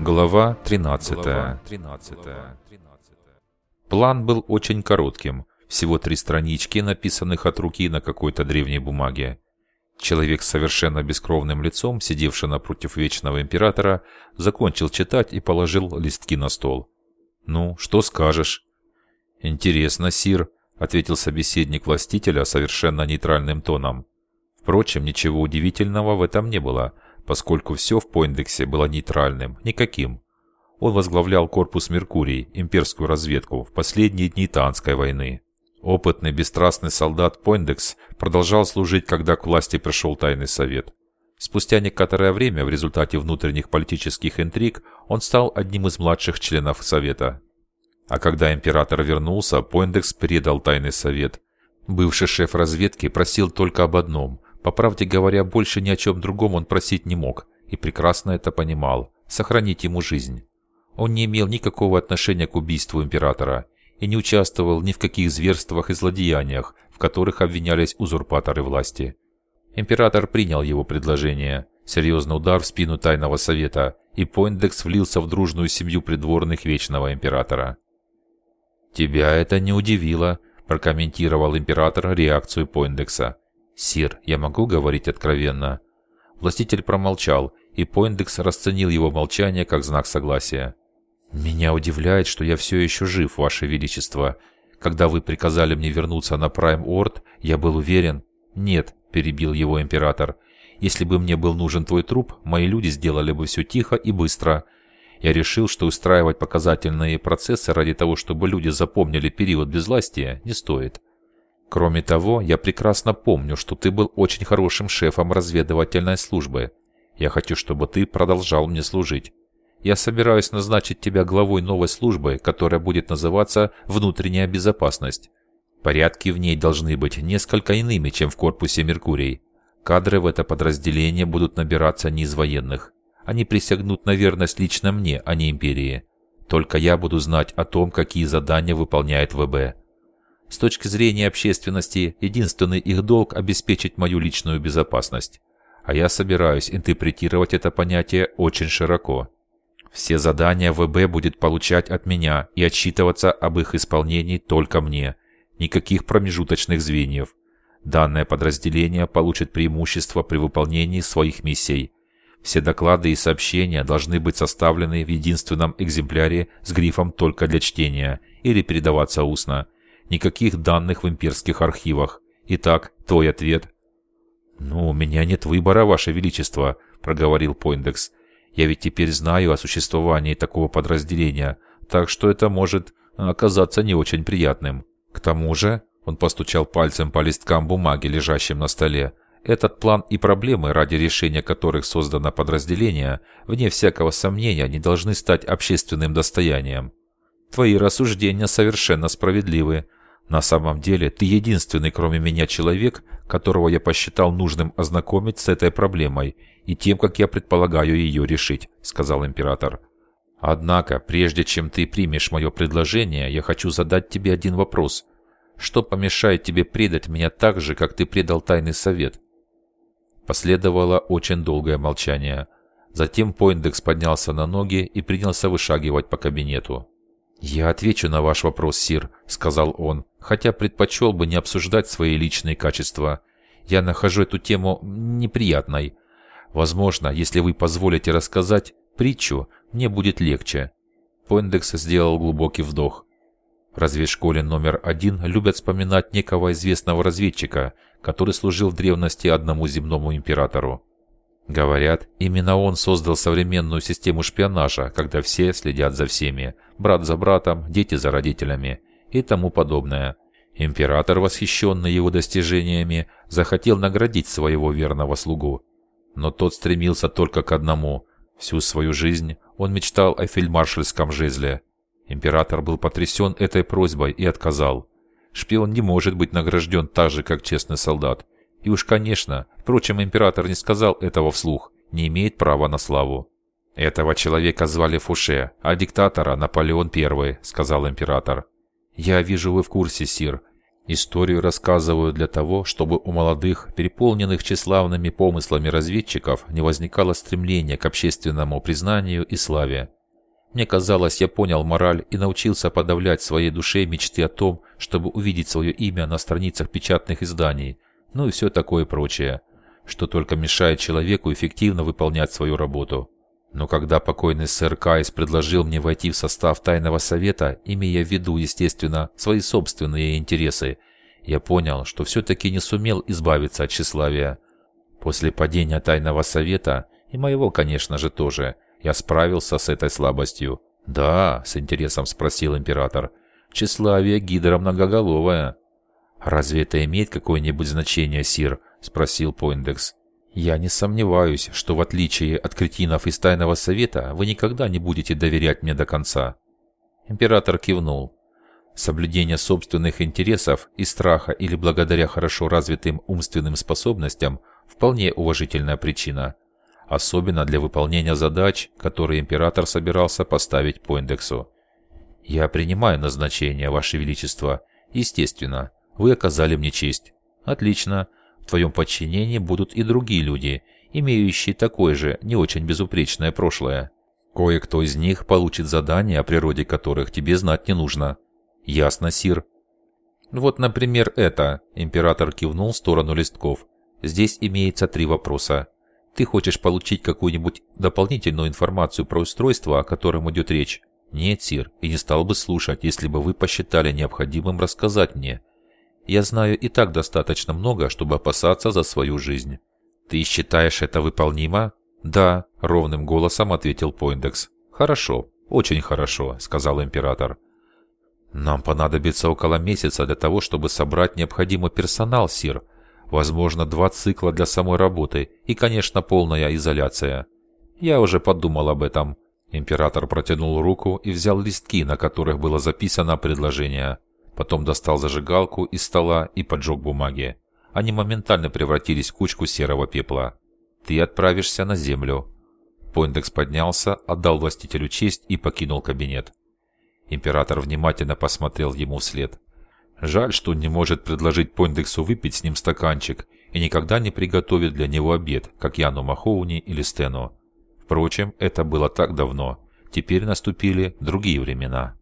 Глава 13. План был очень коротким. Всего три странички, написанных от руки на какой-то древней бумаге. Человек с совершенно бескровным лицом, сидевший напротив Вечного Императора, закончил читать и положил листки на стол. «Ну, что скажешь?» «Интересно, Сир», — ответил собеседник властителя совершенно нейтральным тоном. Впрочем, ничего удивительного в этом не было — поскольку все в Пойндексе было нейтральным, никаким. Он возглавлял корпус Меркурий, имперскую разведку, в последние дни Таанской войны. Опытный, бесстрастный солдат Пойндекс продолжал служить, когда к власти пришел Тайный Совет. Спустя некоторое время, в результате внутренних политических интриг, он стал одним из младших членов Совета. А когда император вернулся, Пойндекс передал Тайный Совет. Бывший шеф разведки просил только об одном по правде говоря, больше ни о чем другом он просить не мог, и прекрасно это понимал. Сохранить ему жизнь. Он не имел никакого отношения к убийству императора и не участвовал ни в каких зверствах и злодеяниях, в которых обвинялись узурпаторы власти. Император принял его предложение. Серьезный удар в спину Тайного Совета, и Пойндекс влился в дружную семью придворных Вечного Императора. «Тебя это не удивило», – прокомментировал император реакцию Пойндекса. «Сир, я могу говорить откровенно?» Властитель промолчал, и Пойндекс расценил его молчание как знак согласия. «Меня удивляет, что я все еще жив, Ваше Величество. Когда вы приказали мне вернуться на Прайм-Орд, я был уверен...» «Нет», — перебил его император. «Если бы мне был нужен твой труп, мои люди сделали бы все тихо и быстро. Я решил, что устраивать показательные процессы ради того, чтобы люди запомнили период безвластия, не стоит. Кроме того, я прекрасно помню, что ты был очень хорошим шефом разведывательной службы. Я хочу, чтобы ты продолжал мне служить. Я собираюсь назначить тебя главой новой службы, которая будет называться «Внутренняя безопасность». Порядки в ней должны быть несколько иными, чем в корпусе Меркурий. Кадры в это подразделение будут набираться не из военных. Они присягнут на верность лично мне, а не империи. Только я буду знать о том, какие задания выполняет ВБ. С точки зрения общественности, единственный их долг – обеспечить мою личную безопасность. А я собираюсь интерпретировать это понятие очень широко. Все задания ВБ будет получать от меня и отчитываться об их исполнении только мне. Никаких промежуточных звеньев. Данное подразделение получит преимущество при выполнении своих миссий. Все доклады и сообщения должны быть составлены в единственном экземпляре с грифом «Только для чтения» или передаваться устно – Никаких данных в имперских архивах. Итак, твой ответ?» «Ну, у меня нет выбора, Ваше Величество», — проговорил Пойндекс. «Я ведь теперь знаю о существовании такого подразделения, так что это может оказаться не очень приятным. К тому же...» — он постучал пальцем по листкам бумаги, лежащим на столе. «Этот план и проблемы, ради решения которых создано подразделение, вне всякого сомнения, не должны стать общественным достоянием. Твои рассуждения совершенно справедливы, на самом деле, ты единственный, кроме меня, человек, которого я посчитал нужным ознакомить с этой проблемой и тем, как я предполагаю ее решить», — сказал император. «Однако, прежде чем ты примешь мое предложение, я хочу задать тебе один вопрос. Что помешает тебе предать меня так же, как ты предал Тайный Совет?» Последовало очень долгое молчание. Затем Пойндекс поднялся на ноги и принялся вышагивать по кабинету. «Я отвечу на ваш вопрос, Сир», — сказал он, хотя предпочел бы не обсуждать свои личные качества. Я нахожу эту тему неприятной. Возможно, если вы позволите рассказать притчу, мне будет легче. Пойндекс сделал глубокий вдох. В разведшколе номер один любят вспоминать некого известного разведчика, который служил в древности одному земному императору. Говорят, именно он создал современную систему шпионажа, когда все следят за всеми, брат за братом, дети за родителями и тому подобное. Император, восхищенный его достижениями, захотел наградить своего верного слугу. Но тот стремился только к одному. Всю свою жизнь он мечтал о фельдмаршальском жезле. Император был потрясен этой просьбой и отказал. Шпион не может быть награжден так же, как честный солдат. И уж, конечно, впрочем, император не сказал этого вслух, не имеет права на славу. «Этого человека звали Фуше, а диктатора Наполеон I», — сказал император. «Я вижу, вы в курсе, Сир. Историю рассказываю для того, чтобы у молодых, переполненных тщеславными помыслами разведчиков, не возникало стремления к общественному признанию и славе. Мне казалось, я понял мораль и научился подавлять в своей душе мечты о том, чтобы увидеть свое имя на страницах печатных изданий, ну и все такое прочее, что только мешает человеку эффективно выполнять свою работу. Но когда покойный сэр Кайс предложил мне войти в состав тайного совета, имея в виду, естественно, свои собственные интересы, я понял, что все-таки не сумел избавиться от тщеславия. После падения тайного совета, и моего, конечно же, тоже, я справился с этой слабостью. «Да», — с интересом спросил император, — «тщеславие гидра многоголовое». «Разве это имеет какое-нибудь значение, сир?» — спросил Пойндекс. Я не сомневаюсь, что в отличие от кретинов из Тайного Совета, вы никогда не будете доверять мне до конца. Император кивнул. Соблюдение собственных интересов и страха или благодаря хорошо развитым умственным способностям – вполне уважительная причина. Особенно для выполнения задач, которые император собирался поставить по индексу. «Я принимаю назначение, Ваше Величество. Естественно, вы оказали мне честь. Отлично. В твоем подчинении будут и другие люди, имеющие такое же, не очень безупречное прошлое. Кое-кто из них получит задания, о природе которых тебе знать не нужно. Ясно, Сир? Вот, например, это. Император кивнул в сторону листков. Здесь имеется три вопроса. Ты хочешь получить какую-нибудь дополнительную информацию про устройство, о котором идет речь? Нет, Сир, и не стал бы слушать, если бы вы посчитали необходимым рассказать мне. Я знаю и так достаточно много, чтобы опасаться за свою жизнь. Ты считаешь это выполнимо? Да, ровным голосом ответил Пойндекс. Хорошо, очень хорошо, сказал император. Нам понадобится около месяца для того, чтобы собрать необходимый персонал, Сир. Возможно, два цикла для самой работы и, конечно, полная изоляция. Я уже подумал об этом. Император протянул руку и взял листки, на которых было записано предложение. Потом достал зажигалку из стола и поджег бумаги. Они моментально превратились в кучку серого пепла. «Ты отправишься на землю». Пойндекс поднялся, отдал властителю честь и покинул кабинет. Император внимательно посмотрел ему вслед. Жаль, что он не может предложить Пойндексу выпить с ним стаканчик и никогда не приготовит для него обед, как Яну Махоуни или Стену. Впрочем, это было так давно. Теперь наступили другие времена.